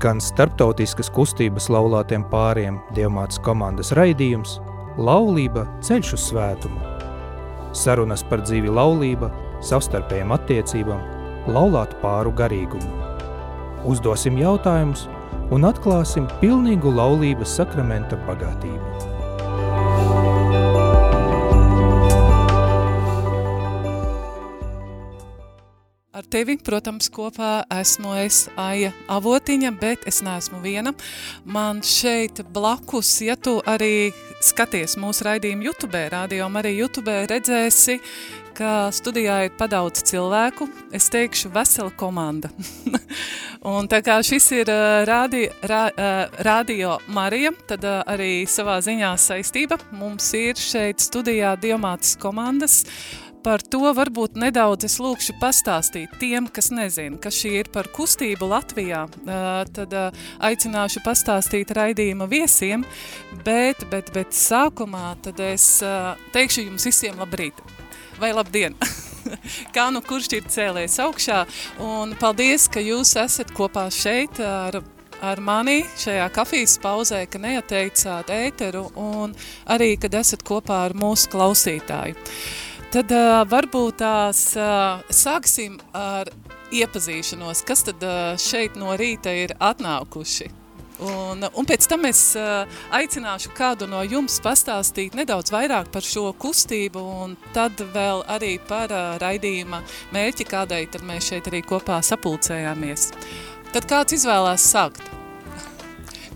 skan starptautiskas kustības laulātiem pāriem Dievmātes komandas raidījums Laulība ceļš uz svētumu. Sarunas par dzīvi laulība, savstarpējām attiecībām, laulātu pāru garīgumu. Uzdosim jautājumus un atklāsim pilnīgu laulības sakramenta bagātību. Tevi, protams, kopā esmu es Aija Avotiņa, bet es neesmu viena. Man šeit blakus, ja tu arī skaties mūsu raidījumu YouTube, rādījām arī YouTube, redzēsi, ka studijā ir padaudz cilvēku, es teikšu vesela komanda. un tā kā šis ir uh, rādi, rā, uh, Radio Marija, tad uh, arī savā ziņā saistība. Mums ir šeit studijā Diomātas komandas, Par to varbūt nedaudz es lūkšu pastāstīt tiem, kas nezina, ka šī ir par kustību Latvijā. Tad aicināšu pastāstīt raidījuma viesiem, bet, bet, bet sākumā tad es teikšu jums visiem labrīt vai labdien! Kā nu kurš ir cēlies augšā un paldies, ka jūs esat kopā šeit ar ar mani šajā kafijas pauzē, ka neatteicāt ēteru un arī, kad esat kopā ar mūsu klausītāju. Tad uh, varbūt tās uh, sāksim ar iepazīšanos, kas tad uh, šeit no rīta ir atnākuši. Un, un pēc tam es uh, aicināšu kādu no jums pastāstīt nedaudz vairāk par šo kustību un tad vēl arī par uh, raidījuma mērķi, kādai tad mēs šeit arī kopā sapulcējāmies. Tad kāds izvēlās sākt?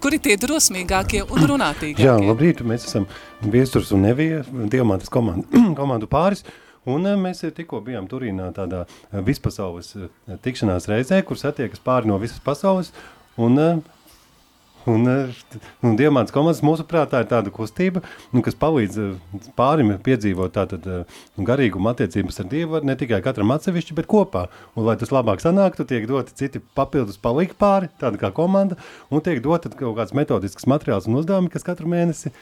Kuri tie drosmīgākie un runātīgākie? Jā, labrīt, mēs esam Viesturs un Nevija, Diamantas komandu, komandu pāris. Un eh, mēs tikko bijām Turīnā tādā eh, vispasaules eh, tikšanās reizē, kur satiekas pāri no visas pasaules. Un, un, un Diamants komandas mūsuprāt tā ir tāda kustība, nu, kas palīdz pārim piedzīvot tātad garīgumu attiecības ar Dievu, ne tikai katram atsevišķi, bet kopā. Un, lai tas labāk sanāktu, tiek doti citi papildus palīgi pāri, tāda kā komanda, un tiek dota kaut kāds metodisks materiāls un uzdevumi, kas katru mēnesi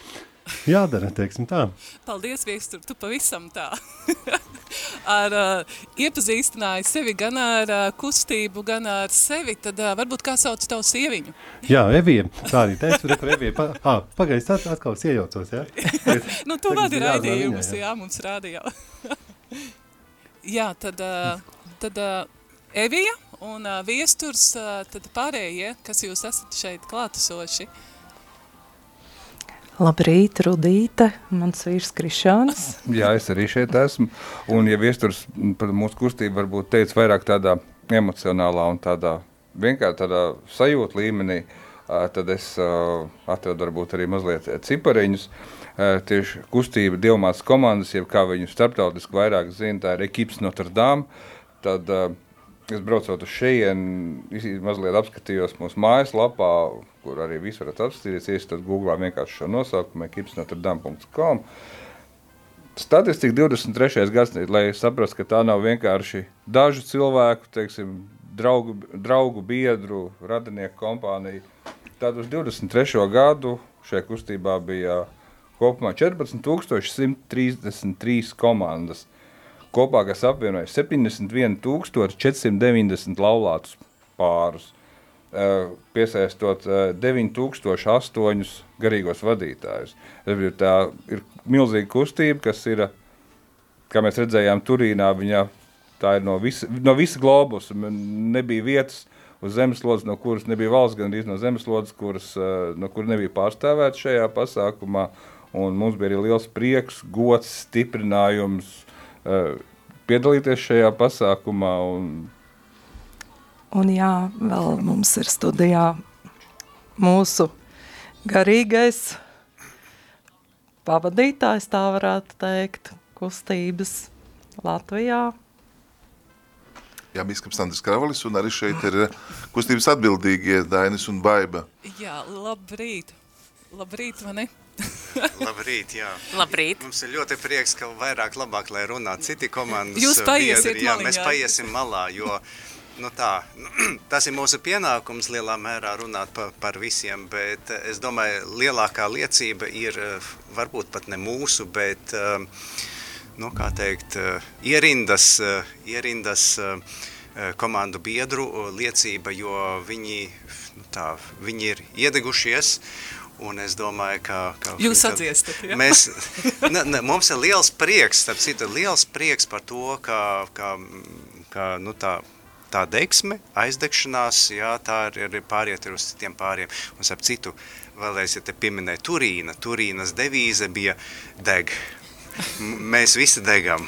jādara, teiksim tā. Paldies, Viestur, tu pavisam tā. ar uh, iepazīstināji sevi gan ar uh, kustību, gan ar sevi, tad uh, varbūt kā sauc tavu sieviņu? Jā, Evija, tā arī teicu, re, kur Evija, pa, ah, pagaidz, at, atkal es iejaucos, jā? nu, tu vadi raidījumus, jā. jā, mums rādījā. jā, tad, uh, tad uh, Evija un uh, Viesturs, uh, tad pārējie, kas jūs esat šeit klātesoši, uh, Labrīt, Rudīte, mans vīrs Krišāns. Jā, es arī šeit esmu. Un, ja viesturs par mūsu kustību varbūt teica vairāk tādā emocionālā un tādā vienkārši tādā sajūta līmenī, tad es atradu varbūt arī mazliet cipariņus. Tieši kustība Dievmātas komandas, jeb kā viņu starptautiski vairāk zina, tā ir Ekips Notre Dame. Tad es braucot uz šejienu, mazliet apskatījos mūsu mājaslapā, kur arī viss varat apstīties, iestat Googlā vienkārši šo nosaukumu, ekipsnotrdam.com. Statistika 23. gads, lai saprastu, ka tā nav vienkārši dažu cilvēku, teiksim, draugu, draugu biedru, radinieku kompāniju. Tad uz 23. gadu šajā kustībā bija kopumā 14,133 komandas. Kopā, kas apvienoja 71,490 laulātus pārus. Piesaistot 9008 eh, garīgos vadītājus. Tā ir milzīga kustība, kas ir, kā mēs redzējām, Turīnā. Viņa, tā ir no visa, no visa globusa. Nebija vietas uz zemeslodes, no kuras nebija valsts, gan arī no zemeslodes, kuras, no kuras nebija pārstāvēta šajā pasākumā. Un mums bija arī liels prieks, gods, stiprinājums piedalīties šajā pasākumā. Un, Un jā, vēl mums ir studijā mūsu garīgais pavadītājs, tā varētu teikt, kustības Latvijā. Jā, Bīskaps Andris Kravalis, un arī šeit ir kustības atbildīgie Dainis un Baiba. Jā, labrīt. Labrīt, mani. Labrīt, jā. Labrīt. Mums ir ļoti prieks, ka vairāk labāk, lai runā citi komandas Jūs paiesiet biedri. Jā, maliņā. mēs paiesim malā, jo nu tā, tas ir mūsu pienākums lielā mērā runāt par, par visiem, bet eh, es domāju, lielākā liecība ir eh, varbūt pat ne mūsu, bet, eh, nu kā teikt, ierindas, ierindas komandu biedru liecība, jo viņi, nu tā, viņi ir iedegušies Un es domāju, ka... ka Jūs atdziestat, ja? Mēs, ne, ne, mums ir liels prieks, starp citu, liels prieks par to, ka, ka, ka nu tā, tā deksme, aizdegšanās, jā, tā ir, ir pāriet ir uz citiem pāriem. Un starp citu, vēlreiz, ja te pieminēja Turīna, Turīnas devīze bija deg. Mēs visi degam.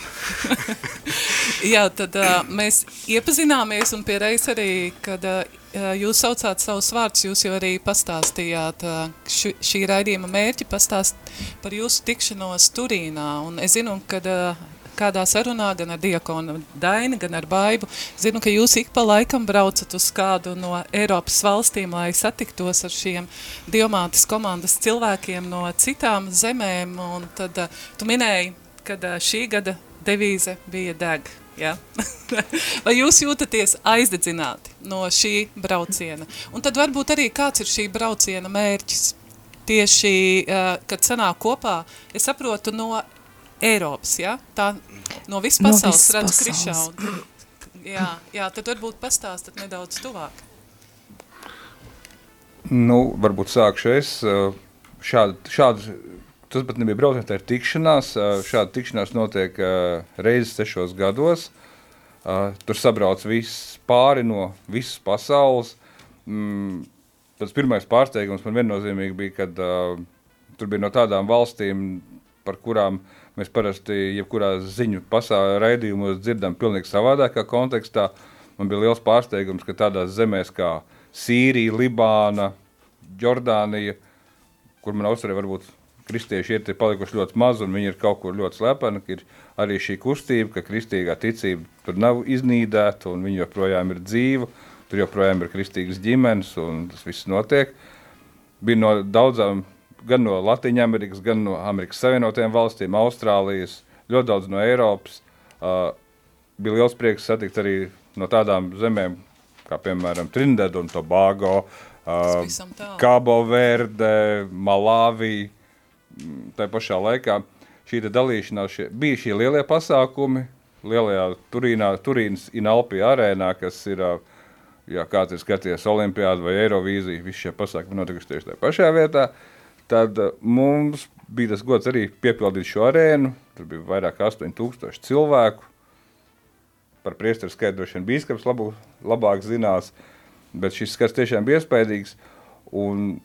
Jā, tad uh, mēs iepazināmies un piereiz arī, kad uh, jūs saucāt savus vārdus, jūs jau arī pastāstījāt ši, šī raidījuma mērķi pastāst par jūsu tikšanos Turīnā. Un es zinu, uh, kādā sarunā gan ar Diakonu Daini, gan ar Baibu. Zinu, ka jūs ik pa laikam braucat uz kādu no Eiropas valstīm, lai satiktos ar šiem diomātis komandas cilvēkiem no citām zemēm. Un tad tu minēji, ka šī gada devīze bija deg. Ja? Vai jūs jūtaties aizdedzināti no šī brauciena? Un tad varbūt arī kāds ir šī brauciena mērķis? Tieši, uh, kad sanāk kopā, es saprotu, no Eiropas, ja? tā no visas pasaules no redz krišaunu. Jā, jā, tad varbūt pastāstat nedaudz tuvāk. Nu, varbūt sākšu es. Šādi, šādi, tas pat nebija brauciens, tā ir tikšanās. Šāda tikšanās notiek reizes sešos gados. Tur sabrauc viss pāri no visas pasaules. Mm, tas pirmais pārsteigums man viennozīmīgi bija, kad tur bija no tādām valstīm, par kurām Mēs parasti, jebkurā ziņu raidījumos dzirdam pilnīgi savādākā kontekstā. Man bija liels pārsteigums, ka tādās zemēs kā Sīrija, Libāna, Jordānija, kur man uzturē varbūt kristieši ir palikuši ļoti maz un viņi ir kaut kur ļoti slepeni, ir arī šī kustība, ka kristīgā ticība tur nav iznīdēta un viņa joprojām ir dzīva, tur joprojām ir kristīgas ģimenes un tas viss notiek. Bija no daudzām gan no Latvijas, gan no Amerikas Savienotajām valstīm, Austrālijas, ļoti daudz no Eiropas. Uh, bija liels prieks satikt arī no tādām zemēm, kā piemēram Trinidad un Tobago, uh, Cabo Verde, Malawi. Tā pašā laikā šī dalīšanās šie, bija šie lielie pasākumi, lielajā Turīnā, Turīnas Inalpija arēnā, kas ir, ja kāds ir skaties Olimpiādu vai Eirovīziju, visi šie pasākumi notikuši tieši tajā pašā vietā. Tad mums bija tas gods arī piepildīt šo arēnu. Tur bija vairāk kā 8000 cilvēku. Par priesteru vien bīskaps labu, labāk zinās, bet šis skats tiešām bija iespaidīgs. Un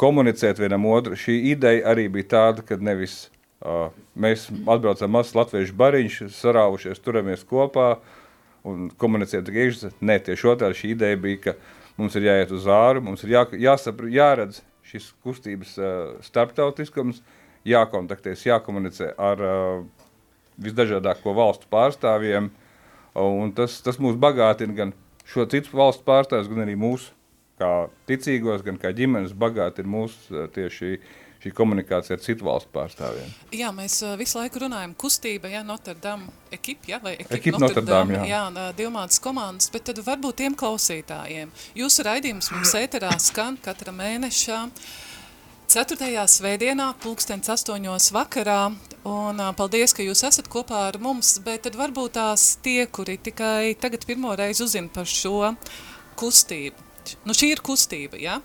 komunicēt vienam otru, šī ideja arī bija tāda, ka nevis uh, mēs atbraucam mazs latviešu bariņš, sarāvušies, turamies kopā un komunicēt tikai iekšā. Nē, tieši otrādi šī ideja bija, ka mums ir jāiet uz āru, mums ir jā, jāsapra, jāredz, šis kustības uh, starptautiskums, jākontaktēs, jākomunicē ar uh, visdažādāko valstu pārstāvjiem, un tas, tas mūs bagātina gan šo citu valstu pārstāvjus, gan arī mūsu kā ticīgos, gan kā ģimenes bagātina mūsu uh, tieši šī komunikācija ar citu valstu pārstāvjiem. Jā, mēs uh, visu laiku runājam kustība, jā, Notre Dame ekip, jā, vai ekip, ekip Notre Dame, jā. jā, divmātas komandas, bet tad varbūt tiem klausītājiem. Jūsu raidījums mums ēterā skan katra mēnešā, 4. svētdienā, pulkstens 8. vakarā, un paldies, ka jūs esat kopā ar mums, bet tad varbūt tās tie, kuri tikai tagad pirmo reizi uzzina par šo kustību. Nu, šī ir kustība, ja?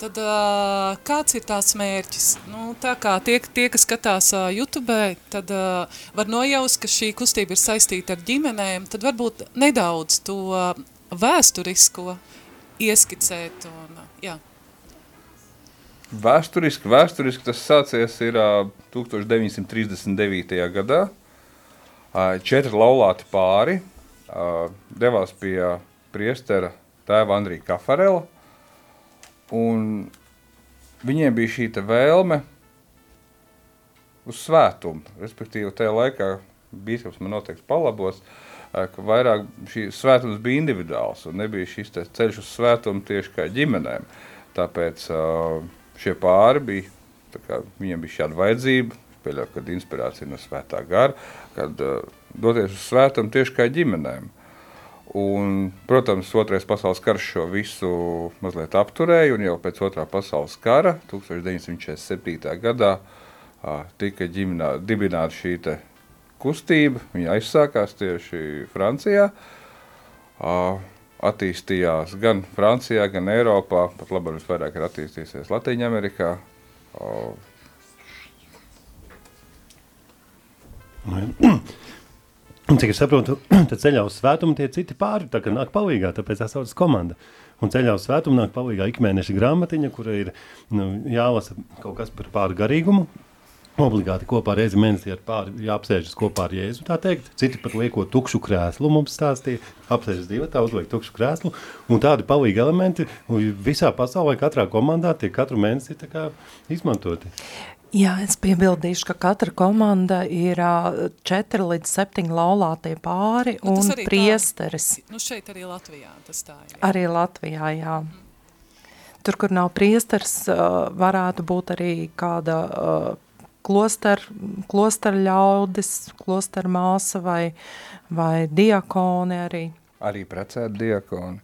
Tad uh, kāds ir tās mērķis? Nu, tā kā tie, tie kas skatās uh, YouTube, tad uh, var nojaust, ka šī kustība ir saistīta ar ģimenēm, tad varbūt nedaudz to uh, vēsturisko ieskicēt. Un, uh, jā. Vēsturiski, vēsturiski tas sācies ir uh, 1939. gadā. Četri laulāti pāri devās pie priestera tēva Andrija Kafarela. Viņiem bija šī vēlme uz svētumu. Respektīvi, tajā laikā bīskaps man noteikti palabos, eh, ka vairāk šī svētums bija individuāls un nebija šis ceļš uz svētumu tieši kā ģimenēm. Tāpēc eh, šie pāri bija, kā, viņiem bija šāda vajadzība, pieļauju, kad inspirācija no svētā gara, kad uh, doties uz svētumu tieši kā ģimenēm. Un, protams, Otrais pasaules karš šo visu mazliet apturēja, un jau pēc Otrā pasaules kara 1947. gadā tika ģiminā, dibināta šī kustība. Viņa aizsākās tieši Francijā. attīstījās gan Francijā, gan Eiropā, pat labāk visvairāk ir attīstījusies Latvijā, Amerikā. Un, cik es saprotu, tad ceļā uz svētumu tie citi pāri tā kā nāk palīgā, tāpēc tā saucas komanda. Un ceļā uz svētumu nāk palīgā ikmēneša grāmatiņa, kura ir nu, jālasa kaut kas par pāri garīgumu, obligāti kopā reizi mēnesī ar pāri jāapsēžas kopā ar Jēzu, tā teikt. Citi pat lieko tukšu krēslu mums stāstīja, apsēžas divatā, uzliek tukšu krēslu, un tādi palīgi elementi visā pasaulē, katrā komandā tiek katru mēnesi izmantoti. Jā, es piebildīšu, ka katra komanda ir četri līdz septiņi laulātie pāri nu, un priesteris. Tā, nu šeit arī Latvijā tas tā ir. Arī Latvijā, jā. Mm. Tur, kur nav priesteris, varētu būt arī kāda kloster, kloster ļaudis, kloster māsa vai, vai diakoni arī. Arī precēt diakoni.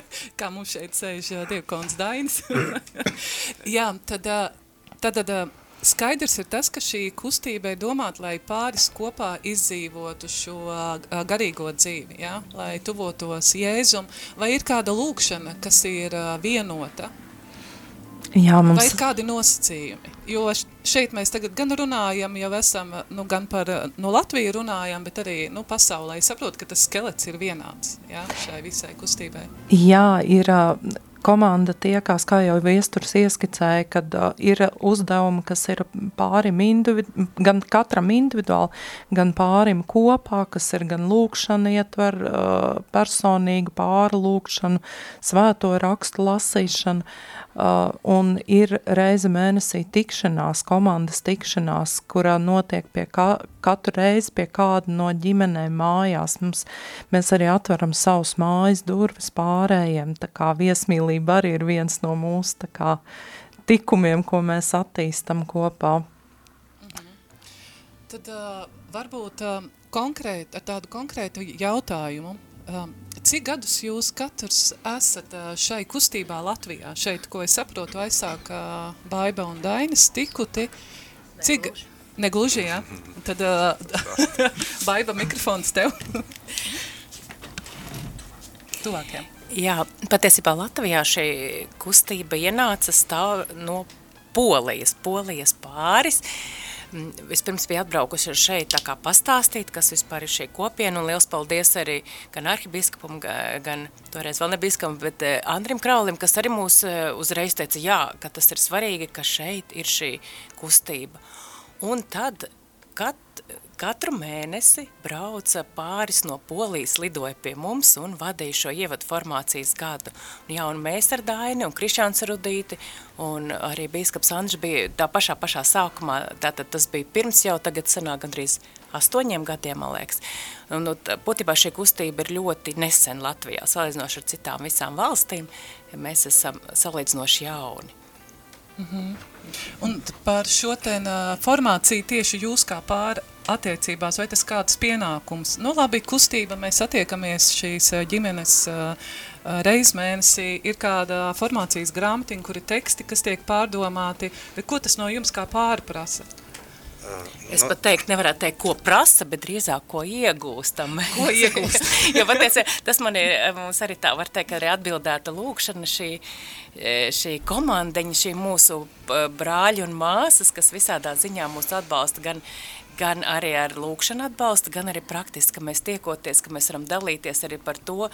Kā mums šeit sēž diakons Dainis. Jā, tad, tad, tad skaidrs ir tas, ka šī kustība ir domāta, lai pāris kopā izdzīvotu šo garīgo dzīvi, ja? lai tuvotos Jēzum. Vai ir kāda lūkšana, kas ir vienota Jā, mums... Vai ir kādi nosacījumi? Jo šeit mēs tagad gan runājam, jau esam, nu, gan par no Latviju runājam, bet arī nu, pasaulē. Es saprotu, ka tas skelets ir vienāds jā, šai visai kustībai. Jā, ir komanda tiekās, kā jau viesturs ieskicēja, kad uh, ir uzdevumi, kas ir pārim individu, gan katram individuāli, gan pārim kopā, kas ir gan lūkšana ietver uh, personīgu pāri lūkšanu, svēto rakstu lasīšanu, uh, un ir reize mēnesī tikšanās, komandas tikšanās, kurā notiek pie ka, katru reizi pie kāda no ģimenēm mājās. Mums, mēs arī atveram savus mājas durvis pārējiem, tā kā viesmīlīgi veselība arī ir viens no mūsu tā kā, tikumiem, ko mēs attīstam kopā. -hmm. Tad uh, varbūt uh, konkrēt, ar tādu konkrētu jautājumu, uh, cik gadus jūs katrs esat uh, šai kustībā Latvijā? Šeit, ko es saprotu, aizsāk uh, Baiba un Dainis tikuti. Cik, negluži, jā? Tad uh, Baiba mikrofons tev. Tuvākiem. Jā, patiesībā Latvijā šī kustība ienāca stāv no Polijas, Polijas pāris. Mm, vispirms bija atbraukuši šeit tā kā pastāstīt, kas vispār ir šī kopiena, un liels paldies arī gan arhibiskupam, gan toreiz vēl nebiskupam, bet eh, Andrim Kraulim, kas arī mūs eh, uzreiz teica, jā, ka tas ir svarīgi, ka šeit ir šī kustība. Un tad, kad Katru mēnesi brauca pāris no Polijas, lidoja pie mums un vadīja šo ievadu formācijas gadu. Un, jā, un mēs ar Daini un Krišāns Rudīti un arī bīskaps Andži bija tā pašā pašā sākumā, tātad tas bija pirms jau tagad sanāk gandrīz astoņiem gadiem, man liekas. Un, nu, būtībā šī kustība ir ļoti nesen Latvijā, salīdzinoši ar citām visām valstīm, mēs esam salīdzinoši jauni. Mm -hmm. Un par šo ten, uh, formāciju tieši jūs kā pār attiecībās, vai tas kāds pienākums? Nu labi, kustība, mēs attiekamies šīs ģimenes uh, reizmēnesī, ir kāda formācijas grāmatiņa, kur ir teksti, kas tiek pārdomāti, bet ko tas no jums kā pārprasa? Es pat teikt, nevarētu teikt, ko prasa, bet drīzāk, ko iegūstam. Ko iegūstam? jo, patiesi, tas man ir, mums arī tā var teikt, arī atbildēta lūkšana šī, šī komandeņa, šī mūsu brāļi un māsas, kas visādā ziņā mūs atbalsta gan gan arī ar lūkšanu atbalstu, gan arī praktiski, ka mēs tiekoties, ka mēs varam dalīties arī par to,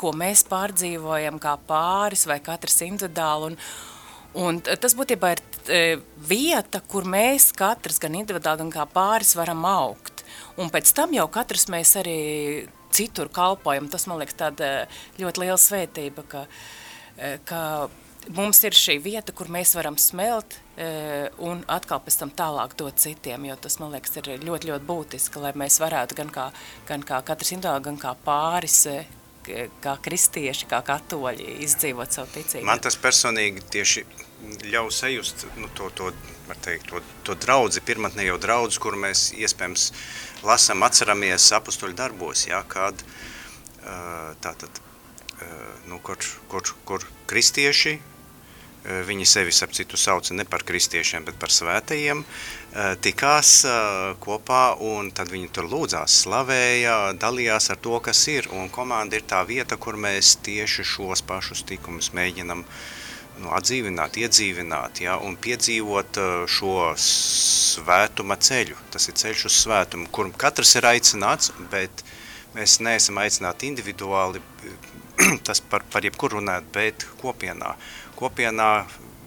ko mēs pārdzīvojam kā pāris vai katrs individuāli. Un, un tas būtībā ir e, vieta, kur mēs katrs gan individuāli, gan kā pāris varam augt. Un pēc tam jau katrs mēs arī citur kalpojam. Tas, man liekas, tāda ļoti liela svētība, ka, e, ka mums ir šī vieta, kur mēs varam smelt e, un atkal pēc tam tālāk dot citiem, jo tas, man liekas, ir ļoti, ļoti būtiski, lai mēs varētu gan kā, gan kā katrs individuāli, gan kā pāris, kā kristieši, kā katoļi izdzīvot savu ticību. Man tas personīgi tieši ļauj sajust nu, to, to, teikt, to, to draudzi, pirmatnē jau draudzi, kur mēs iespējams lasam, atceramies apustuļu darbos, jā, kad tātad, nu, kur, kur, kur kristieši viņi sevi ap citu sauca ne par kristiešiem, bet par svētajiem, tikās kopā un tad viņi tur lūdzās, slavēja, dalījās ar to, kas ir. Un komanda ir tā vieta, kur mēs tieši šos pašus tikumus mēģinam nu, atdzīvināt, iedzīvināt ja, un piedzīvot šo svētuma ceļu. Tas ir ceļš uz svētumu, kur katrs ir aicināts, bet mēs neesam aicināti individuāli, tas par, par jebkuru runāt, bet kopienā kopienā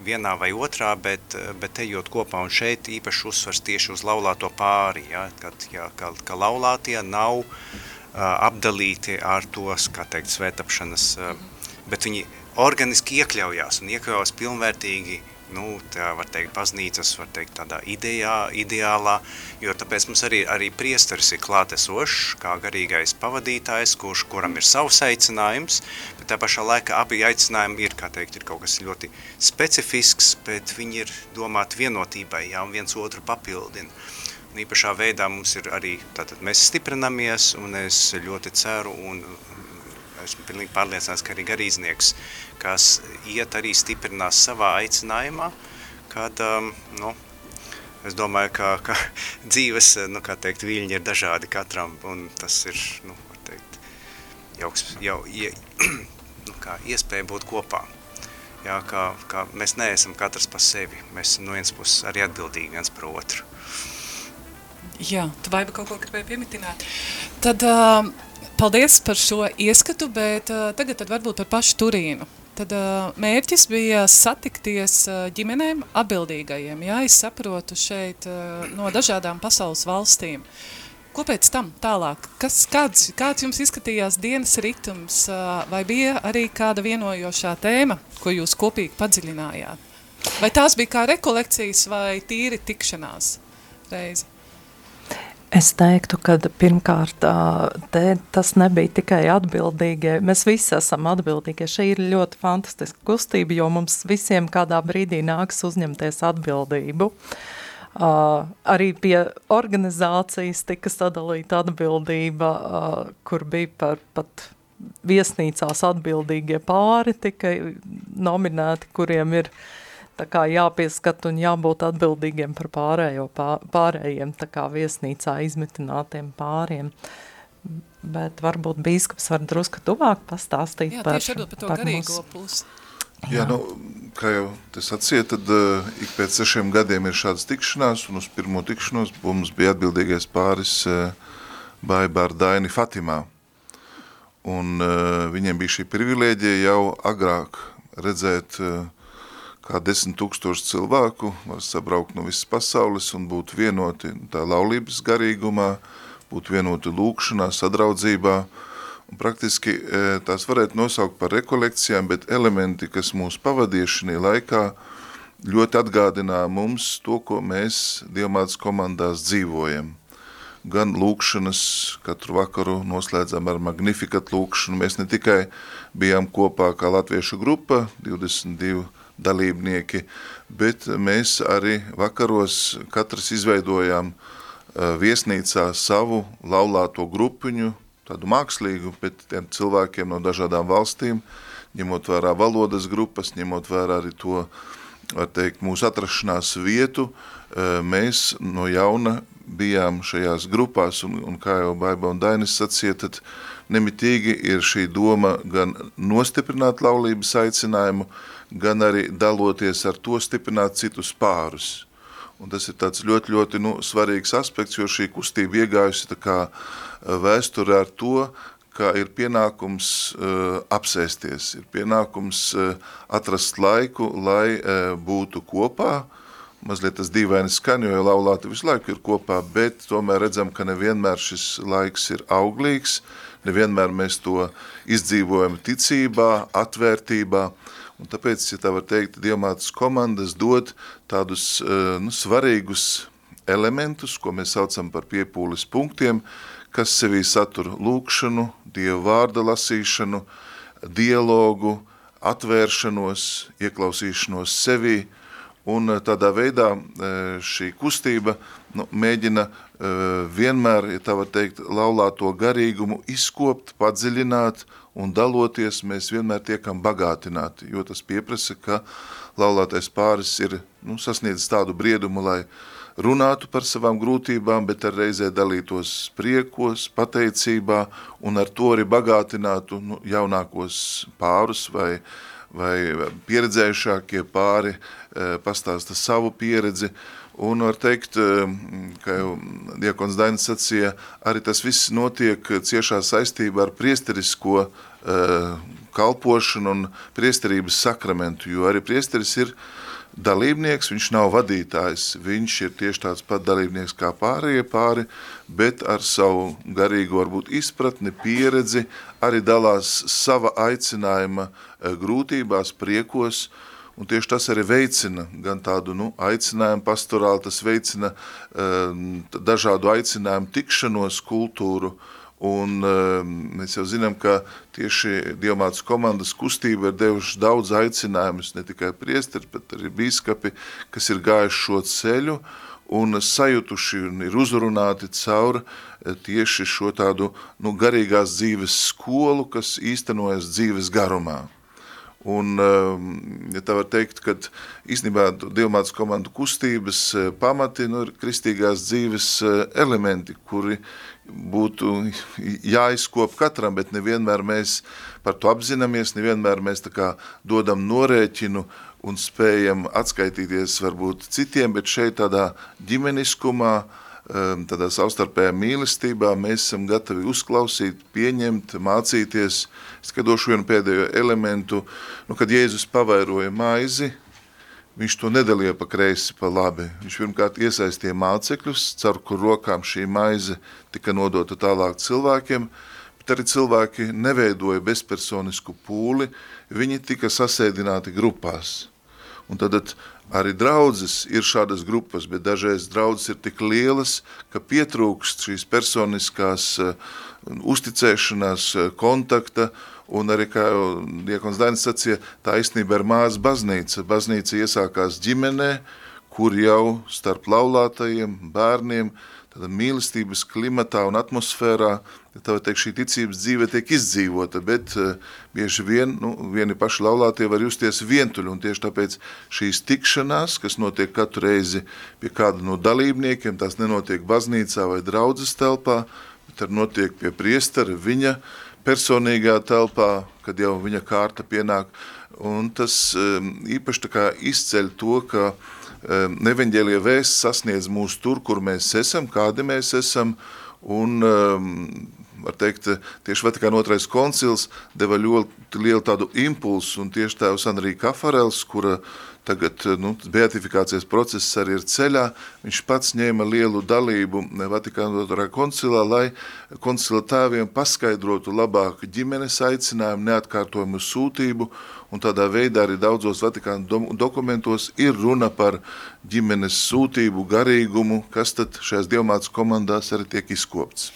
vienā vai otrā, bet, bet ejot kopā. Un šeit īpaši uzsvars tieši uz laulāto pāri, ja, kad, ja, ka, ka laulātie nav uh, apdalīti ar tos, kā teikt, svētapšanas, uh, bet viņi organiski iekļaujās un iekļaujās pilnvērtīgi nu, tā var teikt, baznīcas, var teikt, tādā idejā, ideālā, jo tāpēc mums arī, arī priesteris ir klātesošs, kā garīgais pavadītājs, kurš, kuram ir savs aicinājums, bet tā pašā laikā abi aicinājumi ir, kā teikt, ir kaut kas ļoti specifisks, bet viņi ir domāti vienotībai, jā, un viens otru papildina. Un īpašā veidā mums ir arī, tātad mēs stiprinamies, un es ļoti ceru, un esmu pilnīgi pārliecināts, ka arī garīdznieks, kas iet arī stiprinās savā aicinājumā, kad, um, nu, es domāju, ka, ka dzīves, nu, kā teikt, viļņi ir dažādi katram, un tas ir, nu, var teikt, jauks, jau, ie, nu, kā iespēja būt kopā. Jā, kā, kā mēs neesam katrs pa sevi, mēs no viens puses arī atbildīgi viens par otru. Jā, tu vaiba kaut ko gribēji piemitināt. Tad uh, Paldies par šo ieskatu, bet uh, tagad varbūt par pašu Turīnu. Tad uh, mērķis bija satikties uh, ģimenēm atbildīgajiem. Jā, es saprotu šeit uh, no dažādām pasaules valstīm. Ko pēc tam tālāk? Kas, kāds, kāds jums izskatījās dienas ritms, uh, vai bija arī kāda vienojošā tēma, ko jūs kopīgi padziļinājāt? Vai tās bija kā rekolekcijas vai tīri tikšanās reizi? Es teiktu, ka pirmkārt te, tas nebija tikai atbildīgie. Mēs visi esam atbildīgie. Šī ir ļoti fantastiska kustība, jo mums visiem kādā brīdī nāks uzņemties atbildību. Uh, arī pie organizācijas tika sadalīta atbildība, uh, kur bija par pat viesnīcās atbildīgie pāri, tika nominēti, kuriem ir uh, tā kā jāpieskat un jābūt atbildīgiem par pārējo, pārējiem, tā kā viesnīcā izmitinātiem pāriem. Bet varbūt bīskaps var drusku tuvāk pastāstīt Jā, par, par, par garīgo pusi. Jā, nu, kā jau te sacīja, tad uh, ik pēc sešiem gadiem ir šādas tikšanās, un uz pirmo tikšanos mums bija atbildīgais pāris uh, Baiba ar Daini Fatimā. Un uh, viņiem bija šī privilēģija jau agrāk redzēt uh, kā desmit tūkstoši cilvēku var sabraukt no visas pasaules un būt vienoti tā laulības garīgumā, būt vienoti lūkšanā, sadraudzībā. Un praktiski e, tās varētu nosaukt par rekolekcijām, bet elementi, kas mūs pavadīja šī laikā, ļoti atgādināja mums to, ko mēs Dievmātas komandās dzīvojam. Gan lūkšanas, katru vakaru noslēdzam ar magnifikat lūkšanu. Mēs ne tikai bijām kopā kā latviešu grupa, 22 dalībnieki, bet mēs arī vakaros katrs izveidojām viesnīcā savu laulāto grupiņu, tādu mākslīgu, bet tiem cilvēkiem no dažādām valstīm, ņemot vērā valodas grupas, ņemot vērā arī to, var teikt, mūsu atrašanās vietu, mēs no jauna bijām šajās grupās, un, un kā jau Baiba un Dainis sacīja, tad nemitīgi ir šī doma gan nostiprināt laulības aicinājumu, gan arī daloties ar to stiprināt citus pārus. Un tas ir tāds ļoti, ļoti nu, svarīgs aspekts, jo šī kustība iegājusi tā kā vēsture ar to, ka ir pienākums uh, apsēsties, ir pienākums uh, atrast laiku, lai uh, būtu kopā. Mazliet tas dīvaini skan, jo laulāti visu laiku ir kopā, bet tomēr redzam, ka nevienmēr šis laiks ir auglīgs, nevienmēr mēs to izdzīvojam ticībā, atvērtībā, Un tāpēc, ja tā var teikt, dievmātas komandas dod tādus eh, nu, svarīgus elementus, ko mēs saucam par piepūles punktiem, kas sevī satur lūkšanu, dievu vārda lasīšanu, dialogu, atvēršanos, ieklausīšanos sevī. Un tādā veidā šī kustība nu, mēģina vienmēr, ja tā var teikt, laulāto garīgumu izkopt, padziļināt un daloties, mēs vienmēr tiekam bagātināti, jo tas pieprasa, ka laulātais pāris ir nu, sasniedzis tādu briedumu, lai runātu par savām grūtībām, bet ar reizē dalītos priekos, pateicībā un ar to arī bagātinātu nu, jaunākos pārus vai, vai pieredzējušākie pāri e, pastāsta savu pieredzi. Un var teikt, e, ka jau Diekons Dainis sacīja, arī tas viss notiek ciešā saistībā ar priesterisko uh, kalpošanu un priesterības sakramentu, jo arī priesteris ir uh, dalībnieks, viņš nav vadītājs, viņš ir tieši tāds pat dalībnieks kā pārējie pāri, bet ar savu garīgu varbūt izpratni, pieredzi, arī dalās sava aicinājuma eh, grūtībās, priekos, un tieši tas arī veicina gan tādu nu, aicinājumu pastorāli, tas veicina um, dažādu aicinājumu tikšanos kultūru, Un ehm, mēs jau zinām, ka tieši Dievmātas komandas kustība ir devuši daudz aicinājumus, ne tikai priesteri, bet arī bīskapi, kas ir gājuši šo ceļu un sajutuši un ir uzrunāti caur eh, tieši šo tādu nu, garīgās dzīves skolu, kas īstenojas dzīves garumā. Un, ehm, ja tā var teikt, ka īstenībā Dievmātas komandu kustības eh, pamati nu, ir kristīgās dzīves eh, elementi, kuri būtu jāizkop katram, bet nevienmēr mēs par to apzināmies, nevienmēr mēs tā kā dodam norēķinu un spējam atskaitīties varbūt citiem, bet šeit tādā ģimeniskumā, um, tādā savstarpējā mīlestībā mēs esam gatavi uzklausīt, pieņemt, mācīties. Es skadošu vienu pēdējo elementu, nu, kad Jēzus pavairoja maizi, Viņš to nedalīja pa kreisi, pa labi. Viņš pirmkārt iesaistīja mācekļus, caur kur rokām šī maize tika nodota tālāk cilvēkiem, bet arī cilvēki neveidoja bezpersonisku pūli, viņi tika sasēdināti grupās. Un tad arī draudzes ir šādas grupas, bet dažreiz draudzes ir tik lielas, ka pietrūkst šīs personiskās uh, uzticēšanās, uh, kontakta, Un arī, kā Diekons Dainis sacīja, tā īstenībā ir māza baznīca. Baznīca iesākās ģimenē, kur jau starp laulātajiem, bērniem, mīlestības klimatā un atmosfērā, tā teikt, šī ticības dzīve tiek izdzīvota, bet uh, bieži vien, nu, vieni paši laulātie var justies vientuļi, tieši tāpēc šīs tikšanās, kas notiek katru reizi pie kāda no dalībniekiem, tās nenotiek baznīcā vai draudzes telpā, bet arī notiek pie priestara, viņa personīgā telpā, kad jau viņa kārta pienāk. Un tas um, īpaši izceļ to, ka um, neveņģēlie vēsts sasniedz mūs tur, kur mēs esam, kādi mēs esam, un um, var teikt, tieši Vatikāna otrais koncils deva ļoti lielu tādu impulsu, un tieši tēvs Andrī Kafarels, kura Tagad nu, beatifikācijas process arī ir ceļā. Viņš pats ņēma lielu dalību Vatikāna otrā koncilā, lai koncila tēviem paskaidrotu labāk ģimenes aicinājumu, neatkārtojumu sūtību, un tādā veidā arī daudzos Vatikāna do dokumentos ir runa par ģimenes sūtību, garīgumu, kas tad šajās dievmātas komandās arī tiek izkopts.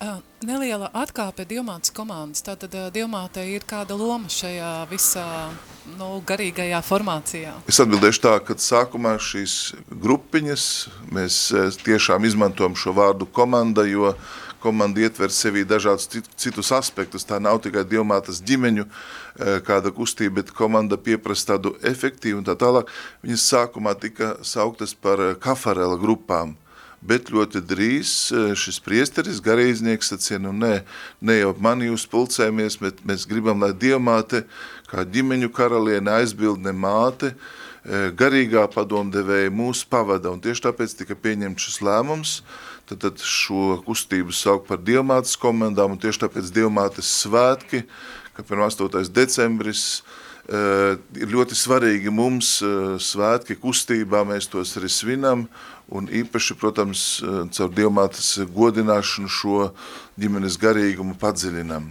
Uh, neliela atkāpe Dievmātes komandas. Tātad Dievmātei ir kāda loma šajā visā nu, garīgajā formācijā? Es atbildēšu tā, ka sākumā šīs grupiņas mēs tiešām izmantojam šo vārdu komanda, jo komanda ietver sevī dažādus citus aspektus. Tā nav tikai Dievmātes ģimeņu kāda kustība, bet komanda pieprasa tādu efektīvu un tā tālāk. Viņas sākumā tika sauktas par kafarela grupām bet ļoti drīz e, šis priesteris, garīdznieks sacīja, nu nē, ne jau mani jūs pulcējamies, bet mēs gribam, lai dievmāte, kā ģimeņu karaliene aizbildne māte, e, garīgā padomdevēja mūs pavada, un tieši tāpēc tika pieņemts šis lēmums, tad, tad šo kustību sauk par dievmātes komandām, un tieši tāpēc dievmātes svētki, ka pirms 8. decembris, Uh, ir ļoti svarīgi mums svētki kustībā, mēs tos arī svinam, un īpaši, protams, eh, caur dievmātes godināšanu šo ģimenes garīgumu padziļinam.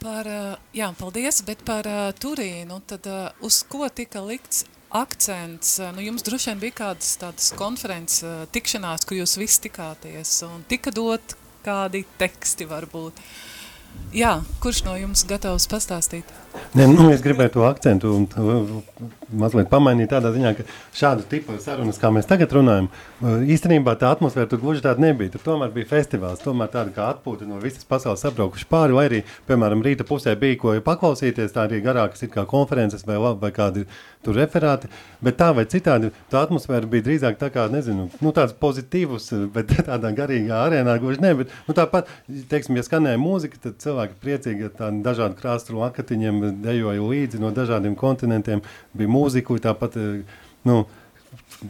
Par, eh, jā, paldies, bet par Turīnu, tad uz ko tika likts akcents? Nu, jums droši vien bija kādas tādas konferences, tikšanās, kur jūs visi tikāties, un tika dot kādi teksti varbūt. Jā, kurš no jums gatavs pastāstīt? Ne, nu, es gribēju to akcentu un mazliet pamainīt tādā ziņā, ka šādu tipu sarunas, kā mēs tagad runājam, īstenībā tā atmosfēra tur gluži tāda nebija. Tur tomēr bija festivāls, tomēr tāda kā atpūta no visas pasaules sabraukuši pāri, vai arī, piemēram, rīta pusē bija ko paklausīties, tā arī garākas ir kā konferences vai, vai kādi tur referāti, bet tā vai citādi, tā atmosfēra bija drīzāk tā kā, nezinu, nu tāds pozitīvs, bet tādā garīgā arēnā gluži ne, bet, nu tāpat, teiksim, ja skanēja mūzika, tad cilvēki priecīgi ar tādiem dažādu krāstru akatiņiem dejoja līdzi no dažādiem kontinentiem, bija mūziku, tāpat, nu,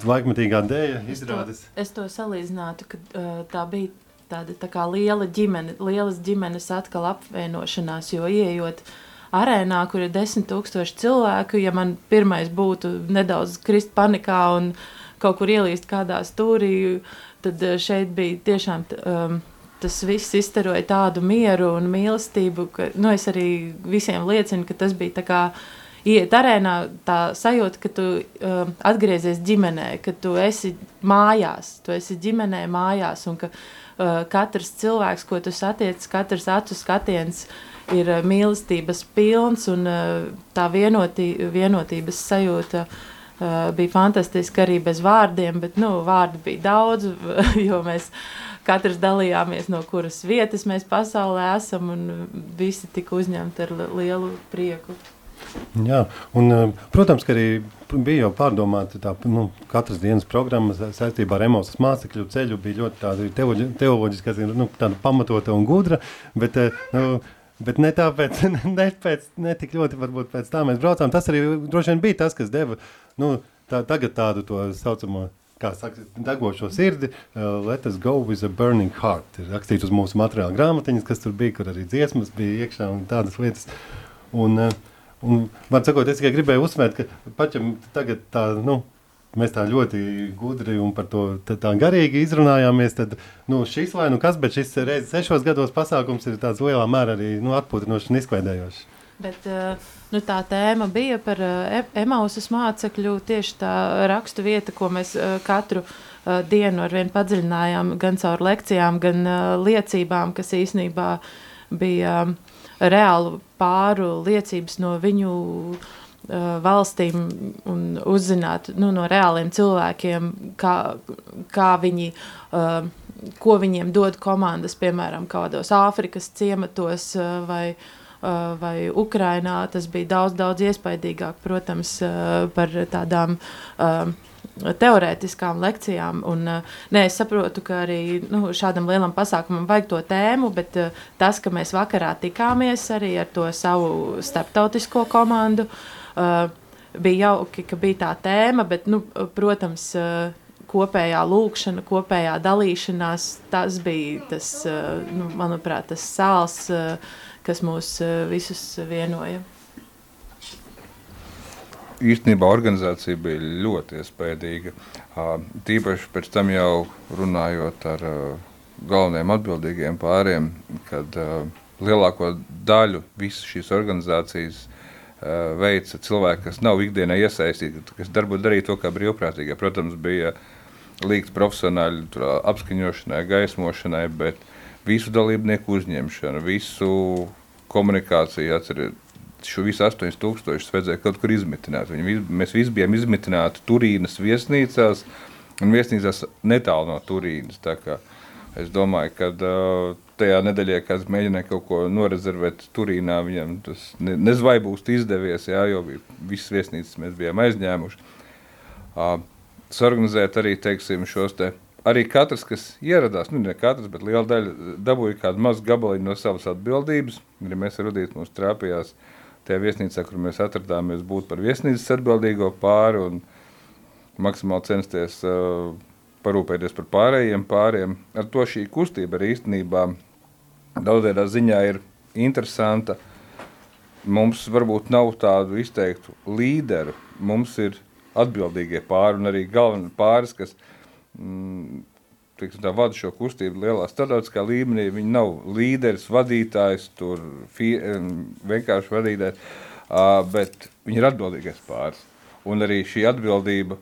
laikmetīgā dēja izrādes. Es to, es to salīdzinātu, ka uh, tā bija tāda tā kā liela ģimene, lielas ģimenes atkal apvienošanās, jo ieejot arēnā, kur ir desmit tūkstoši cilvēku, ja man pirmais būtu nedaudz krist panikā un kaut kur ielīst kādā stūrī, tad eh, šeit bija tiešām um, tas viss izstaroja tādu mieru un mīlestību, ka nu, es arī visiem liecinu, ka tas bija tā kā iet arēnā, tā sajūta, ka tu um, atgriezies ģimenē, ka tu esi mājās, tu esi ģimenē mājās un ka uh, katrs cilvēks, ko tu satiec, katrs acu skatiens, uh, ir eh, mīlestības pilns un eh, tā vienotī, vienotības sajūta eh, bija fantastiska arī bez vārdiem, bet nu, vārdi bija daudz, jo mēs katrs dalījāmies, no kuras vietas mēs pasaulē esam un visi tika uzņemti ar lielu prieku. Jā, un, protams, ka arī bija jau pārdomāta tā, nu, katras dienas programma saistībā ar emocijas mācekļu ceļu, bija ļoti tāda teoloģiska, nu, tāda pamatota un gudra, bet, nu, Bet ne tāpēc, ne, pēc, ne tik ļoti varbūt pēc tā mēs braucām. Tas arī droši vien bija tas, kas deva nu, tā, tagad tādu to saucamo, kā saka, degošo sirdi, uh, let us go with a burning heart. Ir rakstīts uz mūsu materiāla grāmatiņas, kas tur bija, kur arī dziesmas bija iekšā un tādas lietas. Un, uh, un var sakot, es tikai gribēju uzsvērt, ka ja tagad tā, nu, mēs tā ļoti gudri un par to tā, garīgi izrunājāmies, tad nu, šis vai nu kas, bet šis reizes sešos gados pasākums ir tāds lielā mērā arī nu, atpūtinošs un izklaidējošs. Bet eh, nu, tā tēma bija par eh, Emausas mācekļu tieši tā rakstu vieta, ko mēs eh, katru dienu ar vien padziļinājām gan caur lekcijām, gan liecībām, kas īsnībā bija reālu pāru liecības no viņu valstīm un uzzināt nu, no reāliem cilvēkiem, kā, kā viņi, uh, ko viņiem dod komandas, piemēram, kādos Āfrikas ciematos uh, vai, uh, vai Ukrainā. Tas bija daudz, daudz iespaidīgāk, protams, uh, par tādām uh, teorētiskām lekcijām. Un, nē, es saprotu, ka arī nu, šādam lielam pasākumam vajag to tēmu, bet tas, ka mēs vakarā tikāmies arī ar to savu starptautisko komandu, bija jauki, ka bija tā tēma, bet, nu, protams, kopējā lūkšana, kopējā dalīšanās, tas bija tas, nu, manuprāt, tas sāls, kas mūs visus vienoja. Īstenībā organizācija bija ļoti iespaidīga. Tīpaši pēc tam jau runājot ar galvenajiem atbildīgiem pāriem, kad lielāko daļu visas šīs organizācijas Eh, veica cilvēki, kas nav ikdienā iesaistīti, kas darbu darīja to kā brīvprātīgie. Protams, bija līgts profesionāļi apskaņošanai, gaismošanai, bet visu dalībnieku uzņemšanu, visu komunikāciju atceriet. Šo visu 8000 vajadzēja kaut kur izmitināt. Viņi, mēs visi bijām izmitināti Turīnas viesnīcās un viesnīcās netālu no Turīnas. Es domāju, ka uh, tajā nedēļā, kad mēģināja kaut ko norezervēt Turīnā, viņam tas ne, nezinu, vai būs izdevies, jā, jo visas viesnīcas mēs bijām aizņēmuši. Uh, Sarganizēt arī, teiksim, šos te, arī katrs, kas ieradās, nu ne katrs, bet liela daļa dabūja kādu mazu gabaliņu no savas atbildības, arī mēs Rudīt mums trāpījās tajā viesnīcā, kur mēs atradāmies būt par viesnīcas atbildīgo pāri un maksimāli censties uh, parūpēties par pārējiem pāriem. Ar to šī kustība arī īstenībā daudzējā ziņā ir interesanta. Mums varbūt nav tādu izteiktu līderu. Mums ir atbildīgie pāri un arī galvenie pāris, kas mm, teiksim, tā, vada šo kustību lielā starptautiskā līmenī. Viņi nav līderis, vadītājs, tur fie, vienkārši vadītājs, uh, bet viņi ir atbildīgais pāris. Un arī šī atbildība,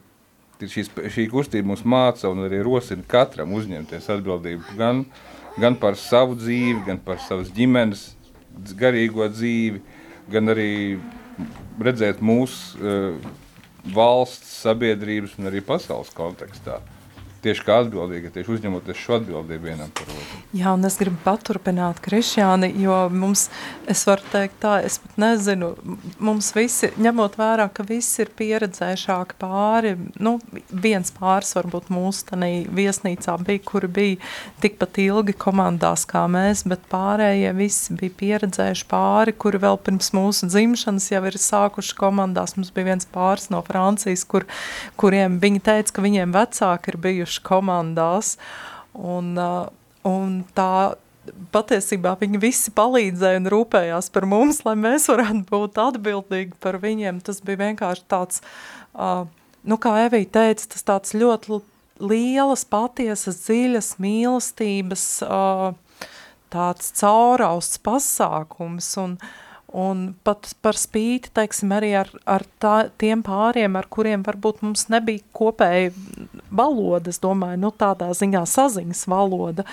šīs, šī kustība mums māca un arī rosina katram uzņemties atbildību gan uh, gan par savu dzīvi, gan par savas ģimenes garīgo dzīvi, gan arī redzēt mūsu uh, valsts, sabiedrības un arī pasaules kontekstā tieši kā atbildīga, tieši uzņemoties šo atbildību vienam par otru. Jā, un es gribu paturpināt Krišjāni, jo mums, es varu teikt tā, es pat nezinu, mums visi, ņemot vērā, ka visi ir pieredzējušāki pāri, nu, viens pāris varbūt mūsu tanī viesnīcā bija, kuri bija tikpat ilgi komandās kā mēs, bet pārējie visi bija pieredzējuši pāri, kuri vēl pirms mūsu dzimšanas jau ir sākuši komandās. Mums bija viens pāris no Francijas, kur, kuriem viņi teica, ka viņiem vecāki ir bijuši komandās. Un, uh, un tā patiesībā viņi visi palīdzēja un rūpējās par mums, lai mēs varētu būt atbildīgi par viņiem. Tas bija vienkārši tāds, uh, nu kā Evija teica, tas tāds ļoti lielas, patiesas, dziļas mīlestības, uh, tāds caurausts pasākums. Un, uh, Un pat par spīti, teiksim, arī ar, ar tā, tiem pāriem, ar kuriem varbūt mums nebija kopēja valoda, es domāju, nu tādā ziņā saziņas valoda,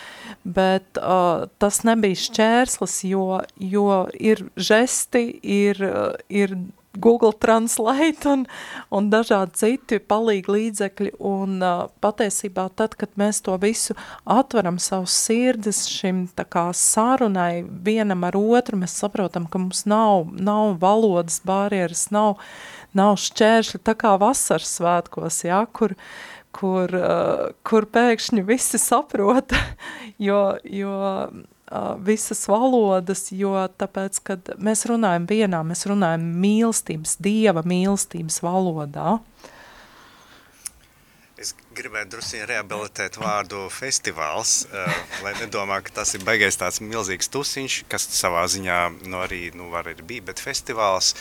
bet uh, tas nebija šķērslis, jo, jo ir žesti, ir, ir Google Translate un, un dažādi citi palīgi līdzekļi, un uh, patiesībā tad, kad mēs to visu atveram savus sirdis šim tā kā sarunai vienam ar otru, mēs saprotam, ka mums nav, nav valodas barjeras, nav, nav šķēršļi. Tā kā vasaras svētkos, jā, kur, kur, uh, kur pēkšņi visi saprota, jo, jo visas valodas, jo tāpēc, kad mēs runājam vienā, mēs runājam mīlestības, Dieva mīlestības valodā. Es gribētu drusku rehabilitēt vārdu festivāls, uh, lai nedomā, ka tas ir baigais tāds milzīgs tusiņš, kas savā ziņā nu, arī nu, var ir bija, bet festivāls,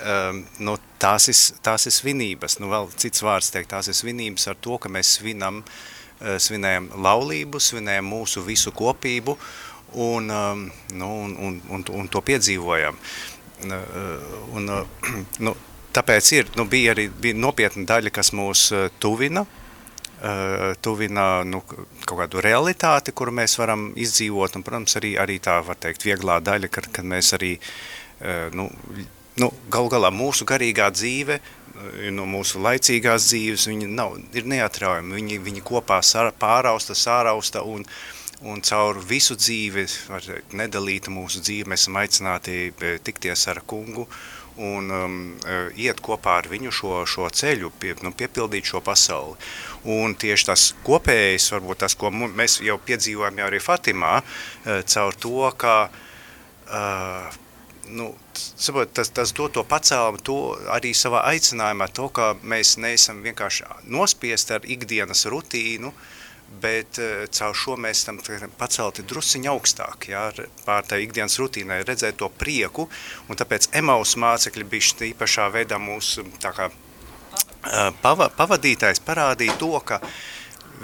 um, nu, tās, ir, tās ir svinības, nu vēl cits vārds teikt, tās ir svinības ar to, ka mēs svinam, uh, svinējam laulību, svinējam mūsu visu kopību, uh, un, um, nu, un, un, un, un to piedzīvojam. Uh, un, uh, nu, tāpēc ir, nu, bija arī bija nopietna daļa, kas mūs uh, tuvina, tuvina nu, kaut kādu realitāti, kuru mēs varam izdzīvot, un, protams, arī, arī tā, var teikt, vieglā daļa, kad, kad mēs arī, nu, nu, gal galā mūsu garīgā dzīve, no mūsu laicīgās dzīves, viņi nav, ir neatraujami, viņi, viņi kopā pārausta, sārausta, un, uh, un caur visu dzīvi, teikt, nedalīta mūsu dzīve, mēs esam aicināti e, tikties ar kungu un um, e, iet kopā ar viņu šo, šo ceļu, pie, nu, piepildīt šo pasauli. Un tieši tas kopējais, varbūt tas, ko mēs jau piedzīvojam jau arī Fatimā, e, caur to, ka uh, nu, saprot, tas, tas dod to pacēlumu, to arī savā aicinājumā, to, ka mēs neesam vienkārši nospiesti ar ikdienas rutīnu, uh, bet uh, caur šo mēs tam pacelti drusciņi augstāk, jā, pār tā ikdienas rutīnai, redzēt to prieku, un tāpēc emaus mācekļi bija īpašā veidā mūsu tā kā uh, pava, pavadītājs parādīja to, ka